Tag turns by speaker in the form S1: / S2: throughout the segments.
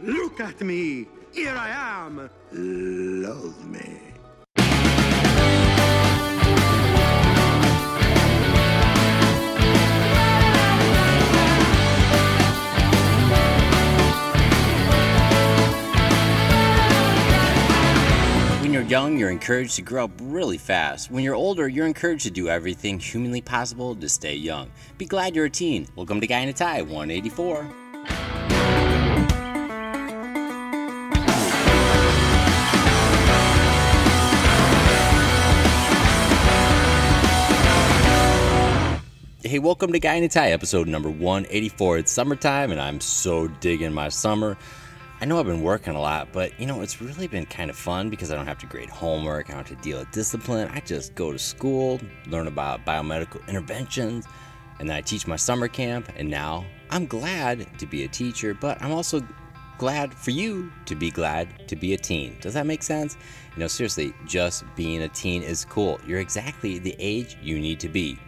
S1: Look at me. Here I am. Love me.
S2: When you're young, you're encouraged to grow up really fast. When you're older, you're encouraged to do everything humanly possible to stay young. Be glad you're a teen. Welcome to Guy in a Tie 184. Hey, welcome to Guy in a Tie, episode number 184. It's summertime, and I'm so digging my summer. I know I've been working a lot, but you know, it's really been kind of fun because I don't have to grade homework, I don't have to deal with discipline. I just go to school, learn about biomedical interventions, and then I teach my summer camp. And now I'm glad to be a teacher, but I'm also glad for you to be glad to be a teen. Does that make sense? You know, seriously, just being a teen is cool. You're exactly the age you need to be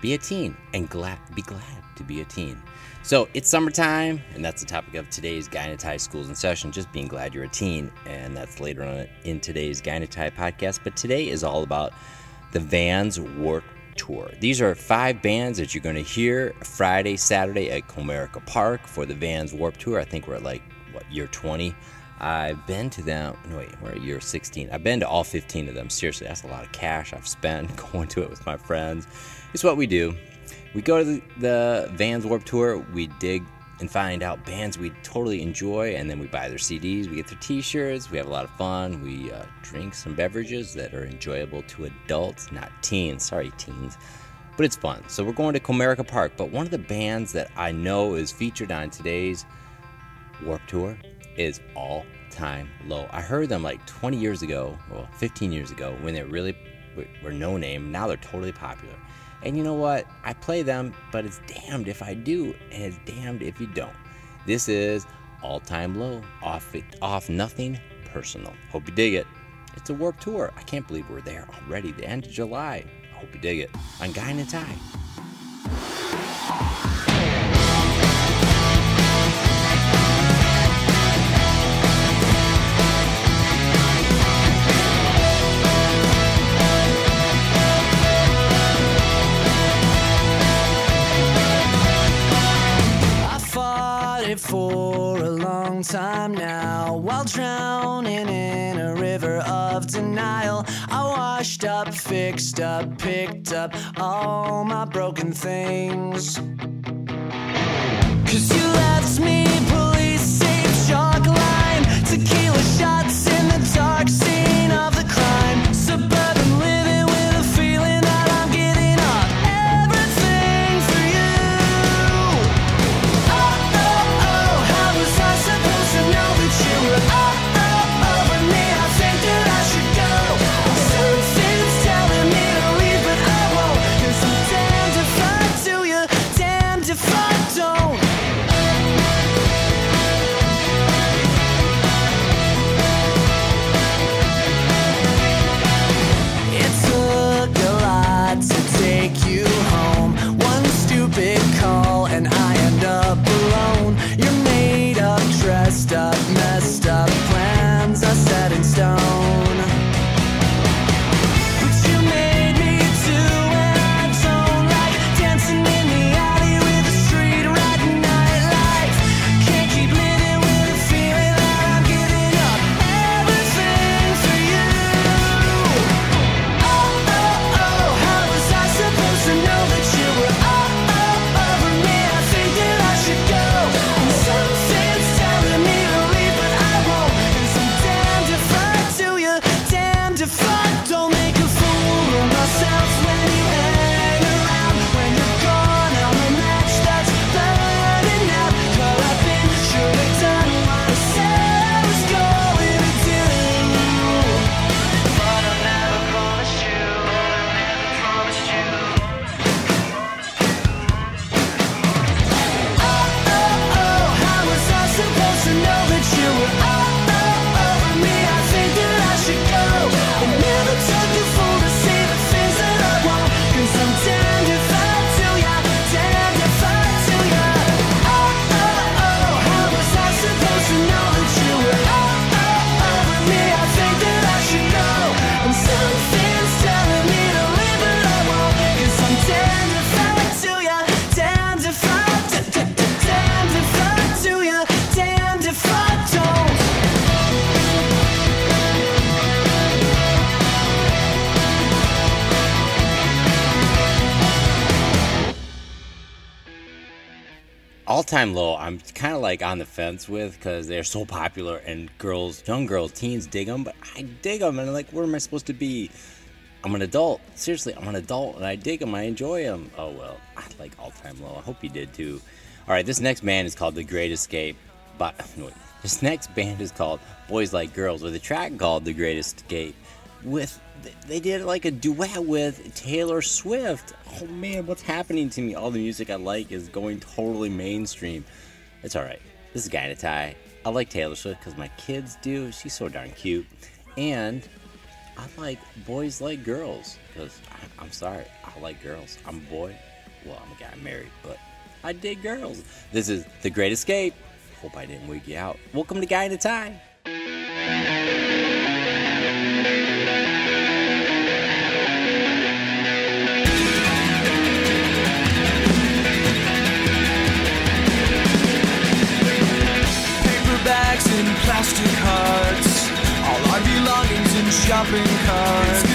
S2: be a teen and glad be glad to be a teen. So it's summertime, and that's the topic of today's Tie Schools in Session. Just being glad you're a teen, and that's later on in today's Tie podcast. But today is all about the Vans Warp Tour. These are five bands that you're going to hear Friday, Saturday at Comerica Park for the Vans Warp Tour. I think we're at like what year 20. I've been to them. No, wait, we're at year 16. I've been to all 15 of them. Seriously, that's a lot of cash I've spent going to it with my friends. It's what we do. We go to the, the Vans Warp Tour. We dig and find out bands we totally enjoy, and then we buy their CDs. We get their T-shirts. We have a lot of fun. We uh, drink some beverages that are enjoyable to adults, not teens. Sorry, teens. But it's fun. So we're going to Comerica Park. But one of the bands that I know is featured on today's Warp Tour is All Time Low. I heard them like 20 years ago, well, 15 years ago, when they really were no name. Now they're totally popular. And you know what? I play them, but it's damned if I do, and it's damned if you don't. This is All Time Low, off it, off nothing personal. Hope you dig it. It's a Warp Tour. I can't believe we're there already. The end of July. I hope you dig it. I'm Guy in a Tie.
S3: Washed up, fixed up, picked up all my broken things. Cause you left me police safe chalk line, tequila shots to find, don't All
S2: Time Low, I'm kind of like on the fence with because they're so popular and girls, young girls, teens dig them, but I dig them and I'm like, where am I supposed to be? I'm an adult. Seriously, I'm an adult and I dig them. I enjoy them. Oh well, I like All Time Low. I hope you did too. All right, this next band is called The Great Escape. But wait, this next band is called Boys Like Girls with a track called The Great Escape. With they did like a duet with Taylor Swift. Oh man, what's happening to me? All the music I like is going totally mainstream. It's all right. This is Guy in a Tie. I like Taylor Swift because my kids do. She's so darn cute, and I like boys like girls because I'm sorry, I like girls. I'm a boy. Well, I'm a guy married, but I dig girls. This is The Great Escape. Hope I didn't wig you out. Welcome to Guy in a Tie.
S3: Shopping carts.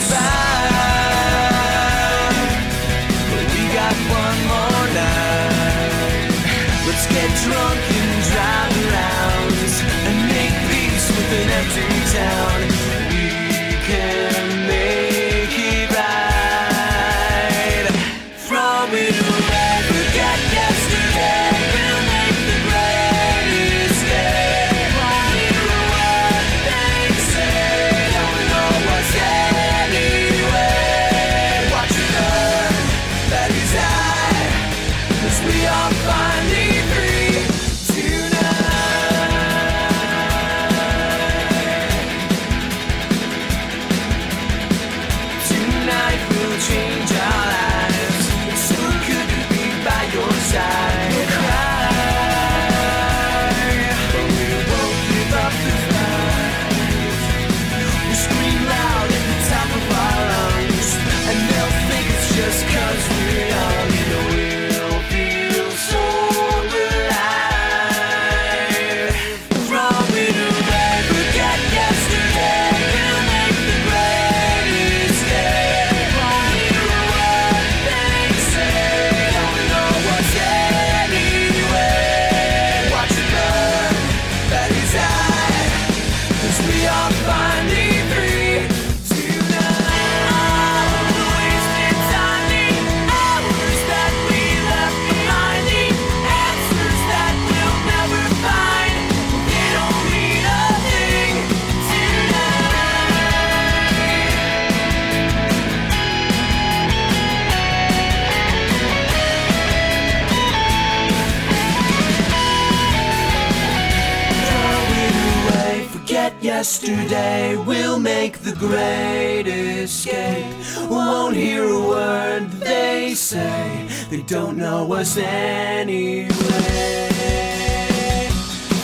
S3: They say. They don't know us anyway.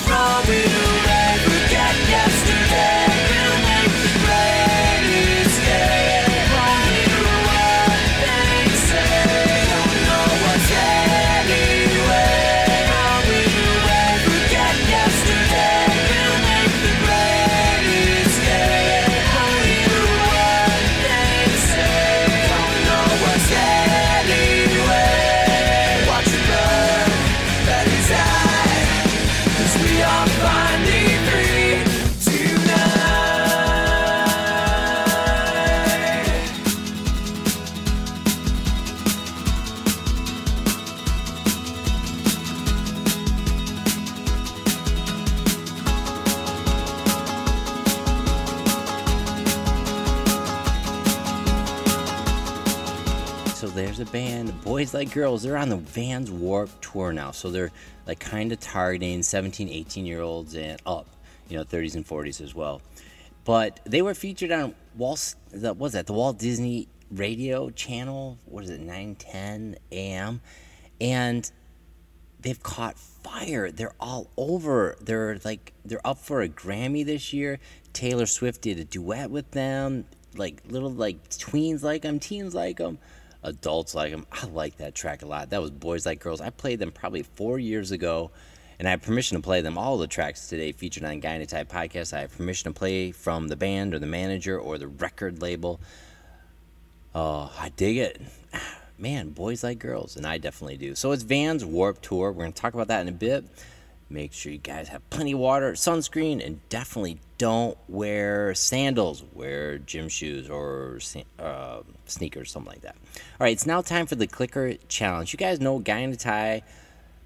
S3: Throw
S2: Boys Like Girls. They're on the Vans Warp Tour now. So they're like kind of targeting 17, 18 year olds and up, you know, 30s and 40s as well. But they were featured on Walt, the, what was that, the Walt Disney radio channel? What is it, 910 AM? And they've caught fire. They're all over. They're like they're up for a Grammy this year. Taylor Swift did a duet with them. Like little like tweens like them, teens like them, adults like them. I like that track a lot. That was Boys Like Girls. I played them probably four years ago, and I have permission to play them. All the tracks today featured on Tie podcast. I have permission to play from the band or the manager or the record label. Oh, I dig it. man, boys like girls, and I definitely do. So it's Vans Warp Tour. We're going to talk about that in a bit. Make sure you guys have plenty of water, sunscreen, and definitely don't wear sandals. Wear gym shoes or uh, sneakers, something like that. All right, it's now time for the clicker challenge. You guys know Guy in a Tie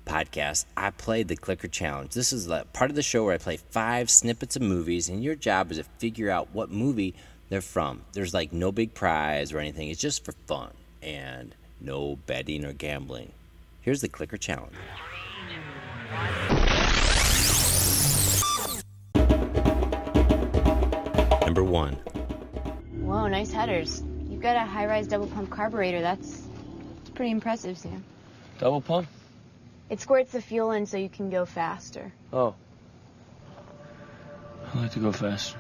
S2: podcast. I played the clicker challenge. This is the part of the show where I play five snippets of movies, and your job is to figure out what movie they're from. There's like no big prize or anything. It's just for fun and no betting or gambling. Here's the clicker challenge. Number one.
S4: Whoa, nice headers. You've got a high-rise double pump carburetor. That's, that's pretty impressive, Sam.
S5: Double pump?
S4: It squirts the fuel in so you can go faster.
S5: Oh. I like to go faster.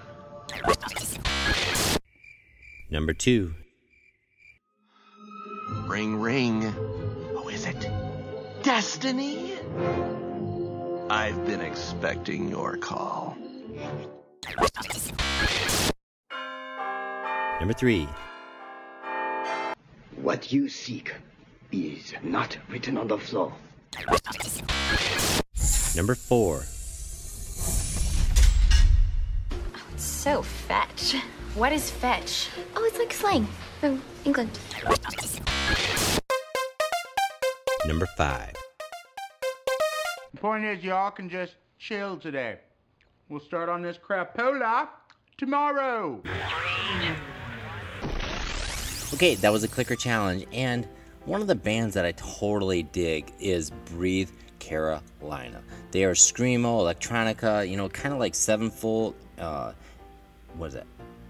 S2: Number two.
S1: Ring, ring. Who is it? Destiny? I've been expecting your call.
S2: Number three.
S6: What you seek is not written on the floor.
S2: Number four.
S7: Oh, it's So fetch. What is fetch? Oh, it's like slang from England.
S2: Number five.
S8: The point is, y'all can just chill today. We'll start on this crapola tomorrow.
S2: Okay, that was a clicker challenge, and one of the bands that I totally dig is Breathe Carolina. They are screamo, electronica, you know, kind of like Sevenfold. Uh, what is it?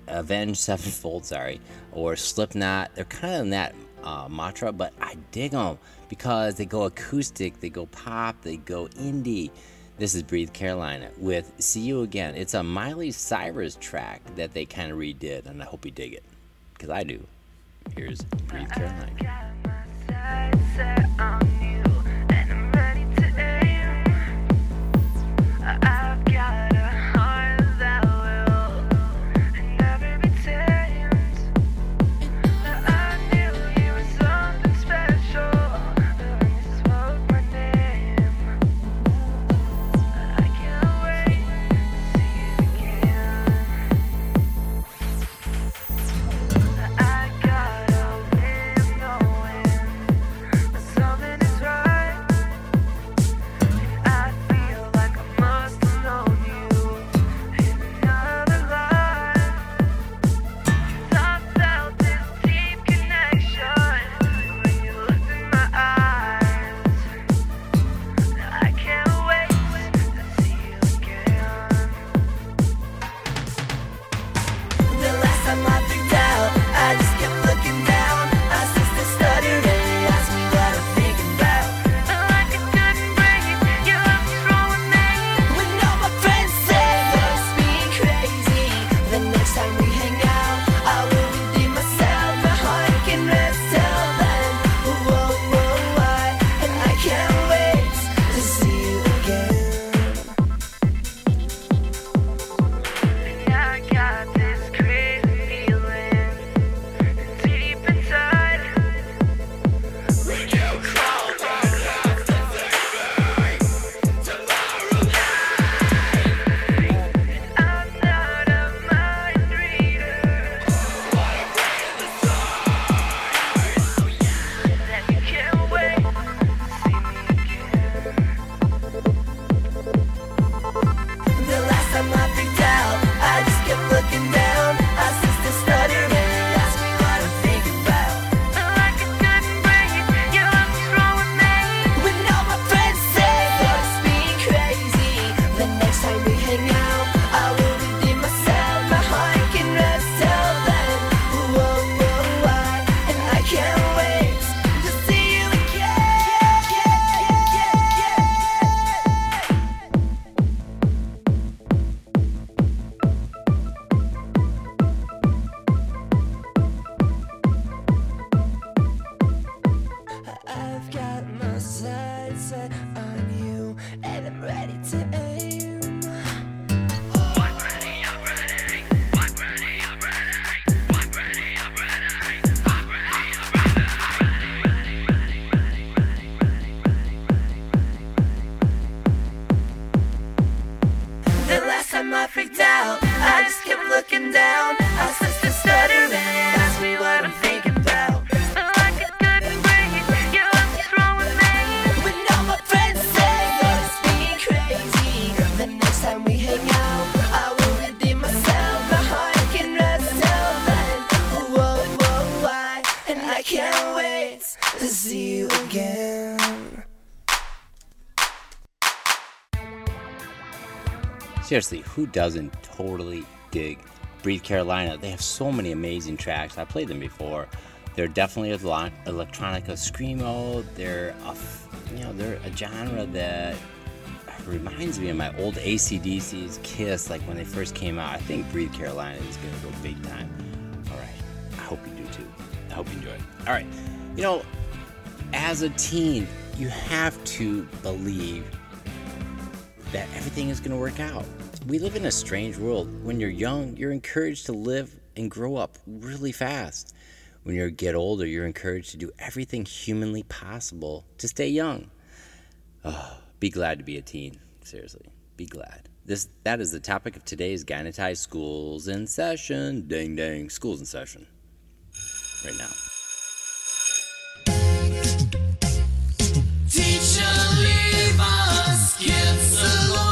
S2: Avenged Sevenfold, sorry, or Slipknot. They're kind of in that uh, mantra, but I dig them because they go acoustic, they go pop, they go indie. This is Breathe Carolina with See You Again. It's a Miley Cyrus track that they kind of redid, and I hope you dig it because I do. Here's Breathe Carolina. said who doesn't totally dig Breathe Carolina? They have so many amazing tracks. I played them before. They're definitely a lot electronica screamo. They're a, you know, they're a genre that reminds me of my old ACDC's Kiss, like when they first came out. I think Breathe Carolina is gonna go big time. All right, I hope you do too. I hope you enjoy it. All right, you know, as a teen, you have to believe that everything is going to work out. We live in a strange world. When you're young, you're encouraged to live and grow up really fast. When you get older, you're encouraged to do everything humanly possible to stay young. Oh, be glad to be a teen. Seriously, be glad. This that is the topic of today's Guy in a Tie Schools in Session. Ding ding, schools in session. Right now.
S3: Teacher, leave us kids alone.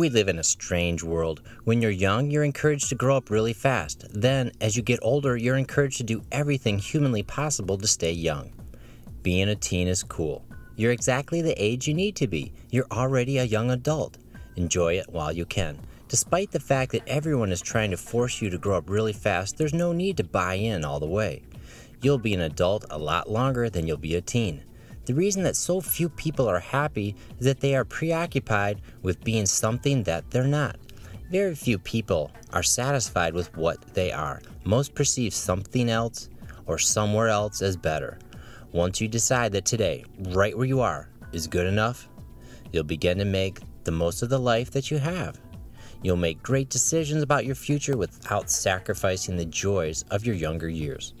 S2: We live in a strange world. When you're young, you're encouraged to grow up really fast. Then, as you get older, you're encouraged to do everything humanly possible to stay young. Being a teen is cool. You're exactly the age you need to be. You're already a young adult. Enjoy it while you can. Despite the fact that everyone is trying to force you to grow up really fast, there's no need to buy in all the way. You'll be an adult a lot longer than you'll be a teen. The reason that so few people are happy is that they are preoccupied with being something that they're not. Very few people are satisfied with what they are. Most perceive something else or somewhere else as better. Once you decide that today, right where you are, is good enough, you'll begin to make the most of the life that you have. You'll make great decisions about your future without sacrificing the joys of your younger years.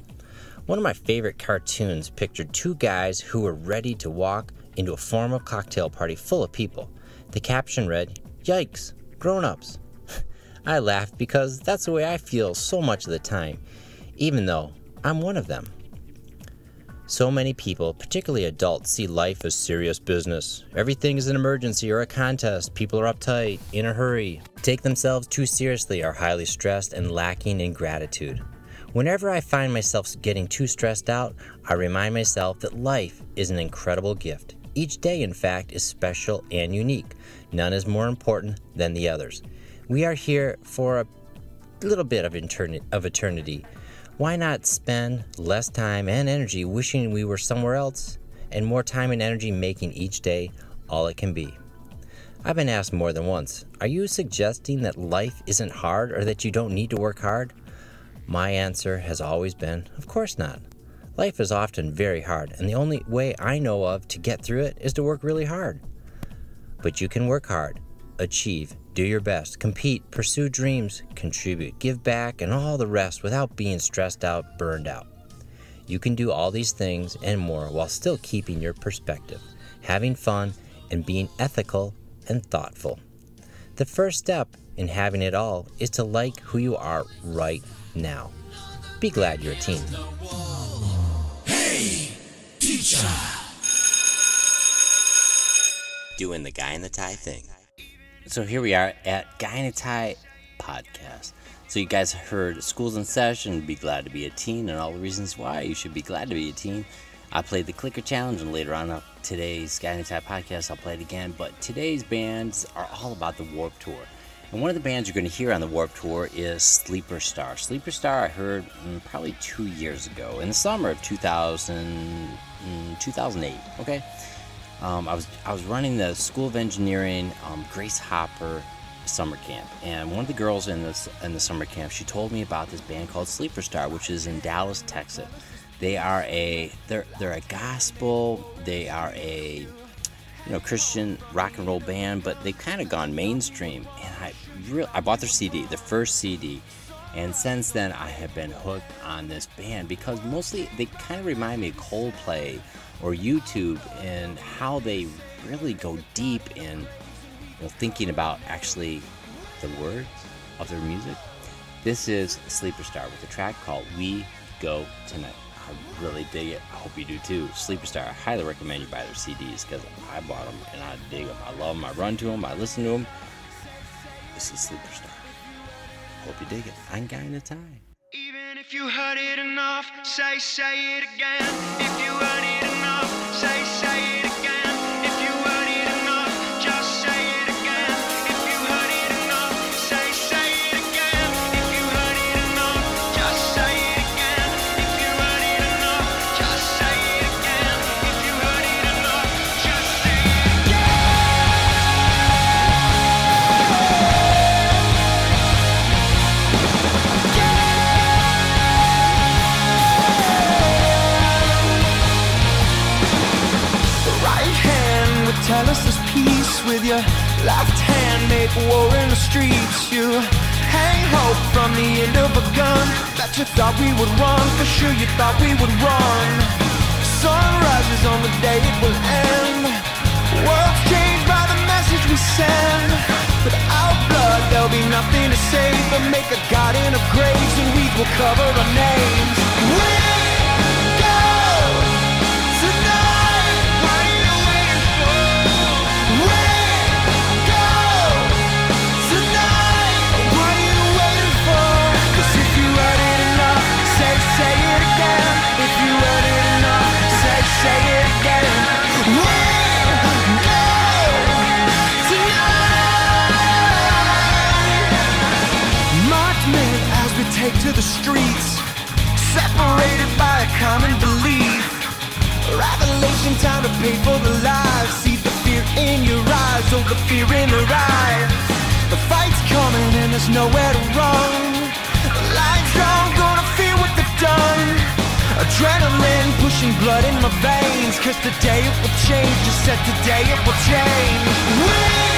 S2: One of my favorite cartoons pictured two guys who were ready to walk into a formal cocktail party full of people. The caption read, Yikes, grown ups. I laughed because that's the way I feel so much of the time, even though I'm one of them. So many people, particularly adults, see life as serious business. Everything is an emergency or a contest. People are uptight, in a hurry, take themselves too seriously, are highly stressed, and lacking in gratitude. Whenever I find myself getting too stressed out, I remind myself that life is an incredible gift. Each day, in fact, is special and unique. None is more important than the others. We are here for a little bit of, eterni- of eternity. Why not spend less time and energy wishing we were somewhere else and more time and energy making each day all it can be? I've been asked more than once Are you suggesting that life isn't hard or that you don't need to work hard? My answer has always been Of course not. Life is often very hard, and the only way I know of to get through it is to work really hard. But you can work hard, achieve, do your best, compete, pursue dreams, contribute, give back, and all the rest without being stressed out, burned out. You can do all these things and more while still keeping your perspective, having fun, and being ethical and thoughtful. The first step in having it all is to like who you are right now. Be glad you're a teen. Hey, teacher! Doing the guy in the tie thing. So here we are at Guy in a Tie podcast. So you guys heard Schools in Session, Be Glad to Be a Teen, and all the reasons why you should be glad to be a teen. I played the Clicker Challenge, and later on today's Guy in a Tie podcast, I'll play it again. But today's bands are all about the Warp Tour. And one of the bands you're going to hear on the Warp Tour is Sleeperstar. Sleeper Star I heard mm, probably two years ago, in the summer of 2000, mm, 2008, okay? Um, I was I was running the School of Engineering um, Grace Hopper summer camp, and one of the girls in this in the summer camp she told me about this band called Sleeperstar, which is in Dallas, Texas. They are a they're they're a gospel. They are a you know Christian rock and roll band, but they've kind of gone mainstream. And I really I bought their CD, the first CD, and since then I have been hooked on this band because mostly they kind of remind me of Coldplay or U2 and how they really go deep in you know, thinking about actually the words of their music. This is Sleeperstar with a track called We Go Tonight. I really dig it. I hope you do too. Sleeperstar, I highly recommend you buy their CDs because I bought them and I dig them. I love them. I run to them. I listen to them. This is Sleeperstar. Hope you dig it. I'm Guy in a Tie.
S9: Even if you heard it enough, say, say it again. If you heard it with your left hand make war in the streets. You hang hope from the end of a gun. That you thought we would run for sure you thought we would run. Sun rises on the day it will end. World's changed by the message we send. Without blood there'll be nothing to save but make a garden of graves and weeds will cover our names. We to the streets, separated by a common belief. Revelation time to pay for the lies. See the fear in your eyes, oh the fear in their eyes. The fight's coming and there's nowhere to run. Lights on, gonna feel what they've done. Adrenaline pushing blood in my veins. Cause today it will change. Just said today it will change. We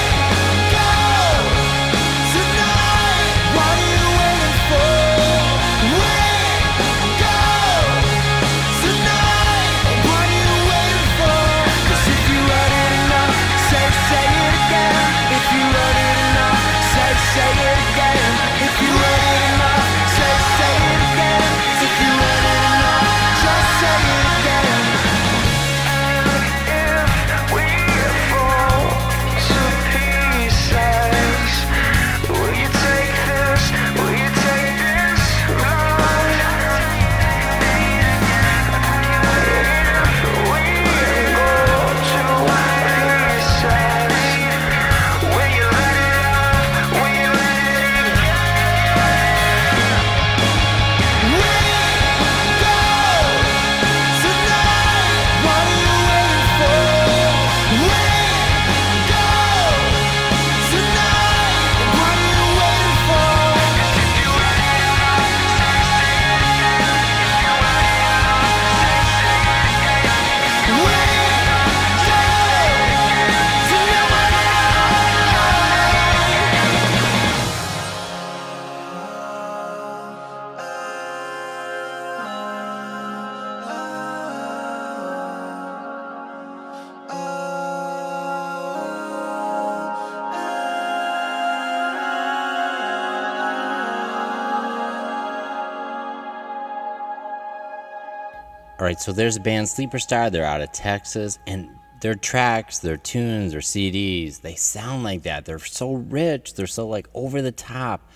S2: All right, so there's a band Sleeperstar. They're out of Texas, and their tracks, their tunes, their CDs, they sound like that. They're so rich. They're so like over the top.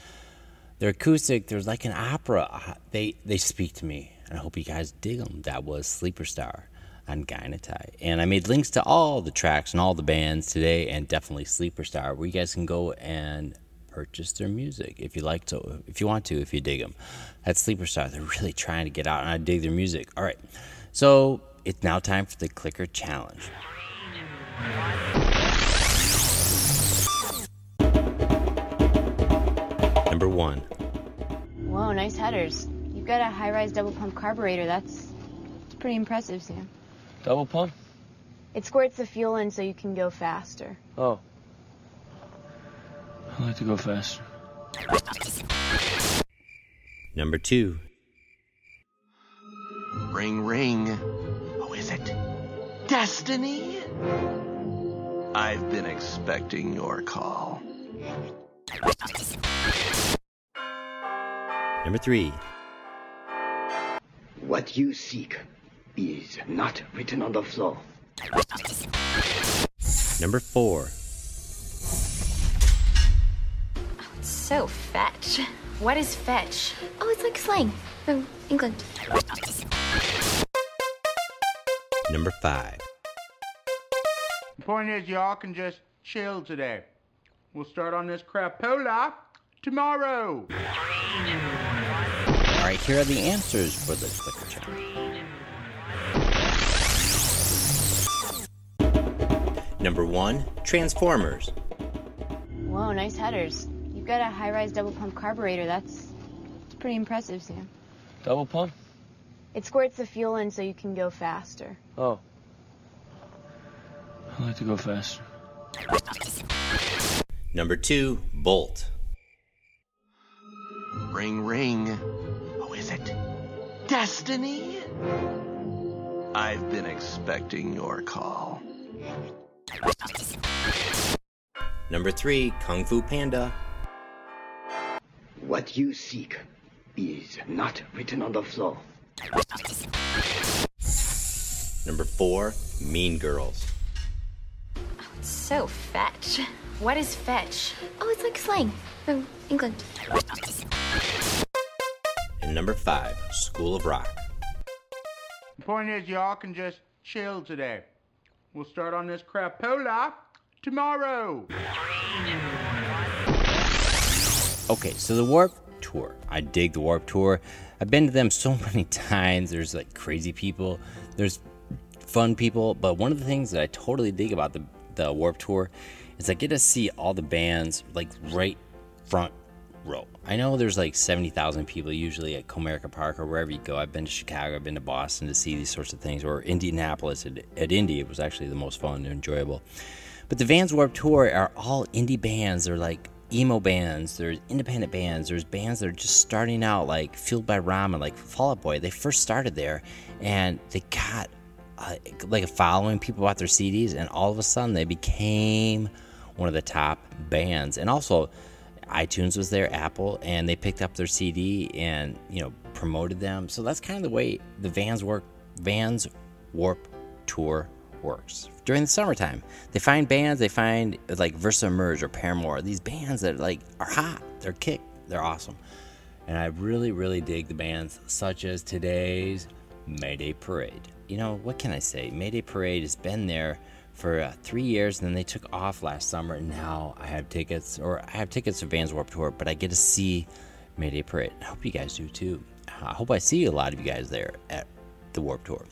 S2: They're acoustic. There's like an opera. Uh, They they speak to me, and I hope you guys dig them. That was Sleeperstar on Guy in a Tie. And I made links to all the tracks and all the bands today, and definitely Sleeperstar, where you guys can go and purchase their music if you like to, if you want to, if you dig them. That's Sleeperstar. They're really trying to get out, and I dig their music. All right, so it's now time for the clicker challenge. Number one.
S4: Whoa, nice headers. You've got a high-rise double pump carburetor. That's, that's pretty impressive, Sam.
S3: Double pump?
S4: It squirts the fuel in so you can go faster.
S3: Oh. I like to go faster.
S2: Number two.
S1: Ring, ring. Who is it? Destiny? I've been expecting your call.
S2: Number three.
S6: What you seek is not written on the floor.
S2: Number four.
S7: So fetch. What is fetch? Oh, it's like slang from England.
S2: Number five.
S8: The point is, y'all can just chill today. We'll start on this crapola tomorrow.
S2: All right, here are the answers for the clicker challenge. Number one, Transformers.
S4: Whoa, nice headers. You've got a high-rise double pump carburetor. That's, that's pretty impressive, Sam.
S5: Double pump?
S4: It squirts the fuel in so you can go faster.
S5: Oh. I like to go faster.
S2: Number two, Bolt.
S1: Ring, ring. Who is it? Destiny? I've been expecting your call.
S2: Number three, Kung Fu Panda.
S6: What you seek is not written on the floor.
S2: Number four, Mean Girls.
S7: Oh, it's So fetch. What is fetch? Oh, it's like slang from England.
S2: And number five, School of Rock.
S8: The point is, y'all can just chill today. We'll start on this crapola tomorrow.
S2: Okay, so the Warp Tour. I dig the Warp Tour. I've been to them so many times. There's like crazy people, there's fun people, but one of the things that I totally dig about the, the Warp Tour is I get to see all the bands like right front row. I know there's like 70,000 people usually at Comerica Park or wherever you go. I've been to Chicago, I've been to Boston to see these sorts of things, or Indianapolis at, at Indy. It was actually the most fun and enjoyable. But the Vans Warp Tour are all indie bands. They're like emo bands. There's independent bands. There's bands that are just starting out, like Fueled by Ramen, like Fall Out Boy. They first started there, and they got uh, like a following. People bought their CDs, and all of a sudden they became one of the top bands. And also, iTunes was there, Apple, and they picked up their CD and you know promoted them. So that's kind of the way the Vans work. Vans Warp Tour works during the summertime. They find bands, they find like VersaEmerge or Paramore, these bands that like are hot, they're kick, they're awesome. And I really, really dig the bands such as today's Mayday Parade. You know, what can I say? Mayday Parade has been there for uh, three years, and then they took off last summer, and now I have tickets, or I have tickets to Vans Warp Tour, but I get to see Mayday Parade. I hope you guys do too. I hope I see a lot of you guys there at the Warp Tour.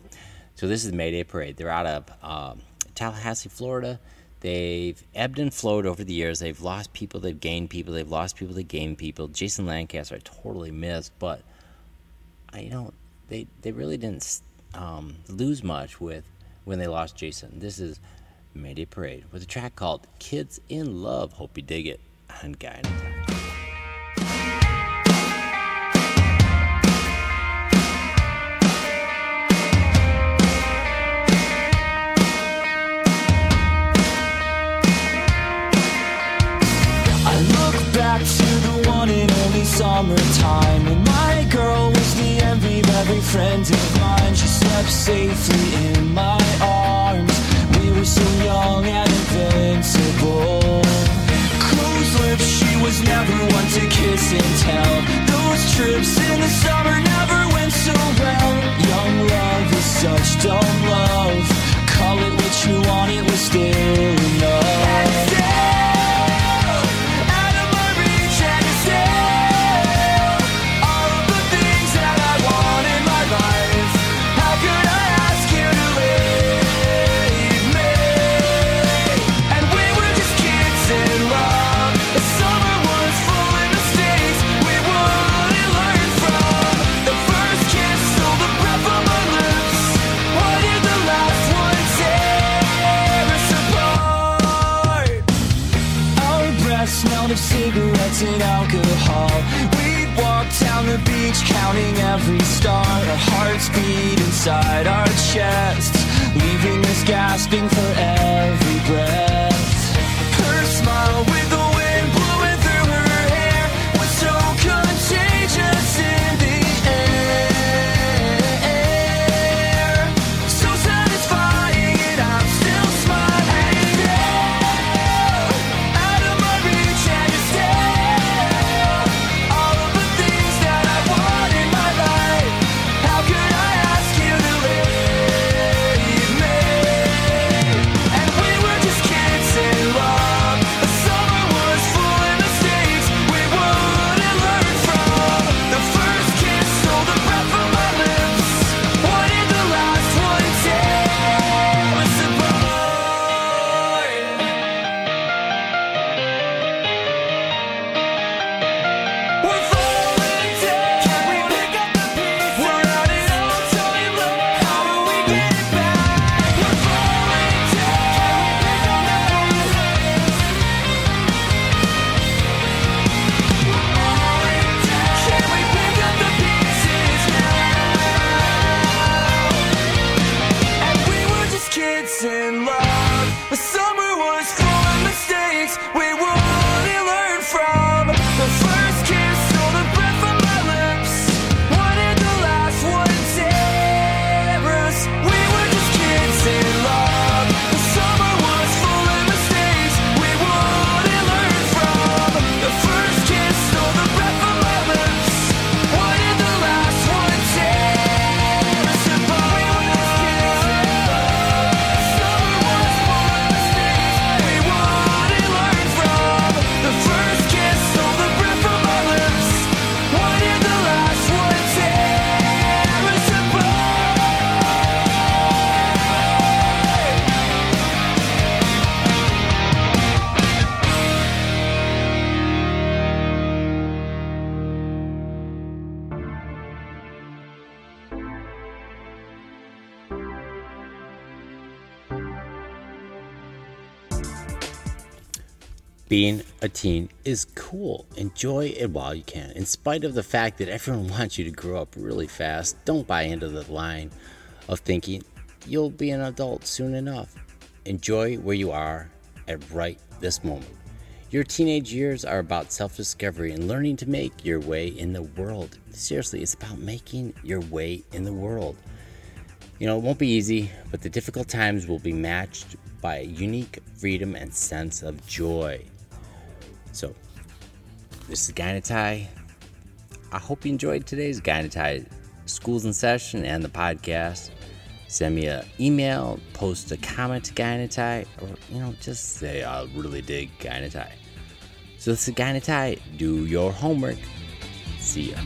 S2: So this is the Mayday Parade. They're out of um, Tallahassee, Florida. They've ebbed and flowed over the years. They've lost people, they've gained people, they've lost people, they've gained people. Jason Lancaster, I totally missed, but I, know, they they really didn't um, lose much with when they lost Jason. This is Mayday Parade with a track called "Kids in Love." Hope you dig it on Guy in a
S3: and alcohol. We'd walk down the beach counting every star. Our hearts beat inside our chests. leaving us gasping for every breath. Her smile with
S2: Being a teen is cool. Enjoy it while you can. In spite of the fact that everyone wants you to grow up really fast, don't buy into the line of thinking you'll be an adult soon enough. Enjoy where you are at right this moment. Your teenage years are about self discovery and learning to make your way in the world. Seriously, it's about making your way in the world. You know, it won't be easy, but the difficult times will be matched by a unique freedom and sense of joy. So, this is Tie. I hope you enjoyed today's Tie Schools in Session and the podcast. Send me an email, post a comment to Tie, or, you know, just say, I really dig Tie. So, this is Tie. Do your homework. See ya.